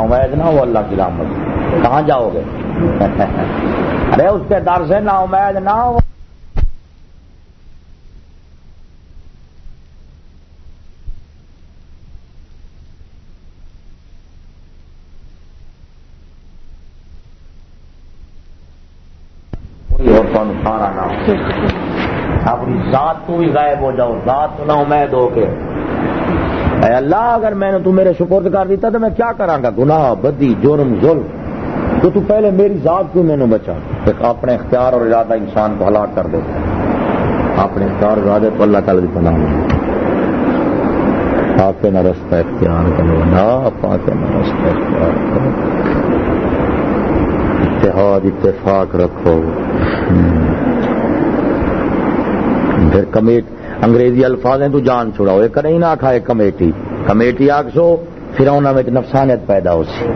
امید نہ ہو اللہ کی رحمت کہاں جاؤ گے؟ ارے اس کے در سے نا امید نہ ہو۔ سارا نام۔ اپنی ذات تو بھی غائب ہو جاؤ، ذات تو نہ امید ہو کے۔ اے اللہ، اگر میں نے تو میرے سپورٹ کر دیتا تو میں کیا کراں گا؟ گناہ، بدی، جرم، ظلم۔ تو تو پہلے میری ذات کیوں میں نے بچا؟ اپنے اختیار اور ارادہ انسان کو ہلاک کر دیتا۔ اپنے اختیار اور ارادے کو اللہ تعالی بنا آپ نہ رستہ اختیار کرو، نہ پاک نہ رستہ اختیار کرو۔ اتحاد، اتفاق رکھو۔ پھر کمیٹ انگریزی الفاظ ہیں تو جان چھڑاؤ۔ یہ کریں نہ کھائے کمیٹی۔ کمیٹی آگ سو پھر انہوں میں نفسانیت پیدا ہو سی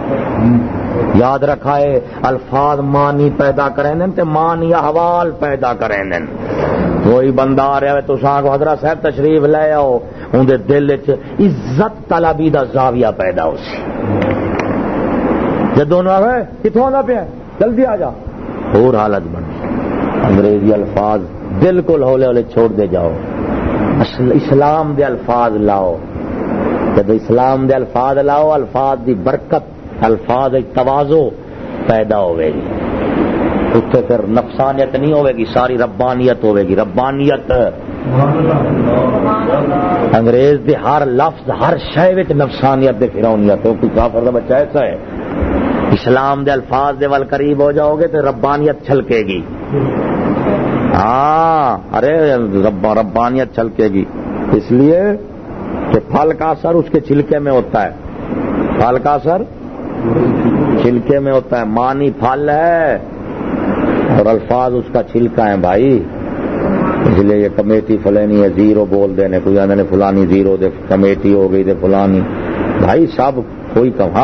یاد رکھا ہے الفاظ مانی پیدا کریں دن تے مانی احوال پیدا کریں دن کوئی بندہ آ رہا ہے، تو ساگ حضرت صاحب تشریف لے آؤ۔ اندر دل چ عزت طلبی دا زاویہ پیدا ہو سی جدوں کتوں آنا پیا؟ جلدی آ جا۔ اور حالت بن انگریزی الفاظ بالکل ہولے ہولے چھوڑ دے جاؤ۔ اسلام دے الفاظ لاؤ۔ جب اسلام دے الفاظ لاؤ، الفاظ دی برکت، الفاظ توازو پیدا ہوئے گی۔ اتنے پھر نفسانیت نہیں ہوئے گی، ساری ربانیت ہوئے گی۔ ربانیت انگریز دے ہر لفظ، ہر شہ نفسانیت دے فرونیت ہو کوئی کافر بچہ ایسا ہے۔ اسلام دے الفاظ دے ول قریب ہو جاؤ گے تو ربانیت چھلکے گی۔ ہاں۔ ارے ربانیت چھلکے گی۔ اس لیے کہ پھل کا اثر اس کے چھلکے میں ہوتا ہے۔ پھل کا اثر چھلکے میں ہوتا ہے۔ مانی پھل ہے اور الفاظ اس کا چھلکا ہے بھائی۔ اس لیے یہ کمیٹی فلانی ہے، زیرو بول دینے کوئی آدھے فلانی زیرو دے، کمیٹی ہو گئی دے فلانی۔ بھائی سب کوئی کہاں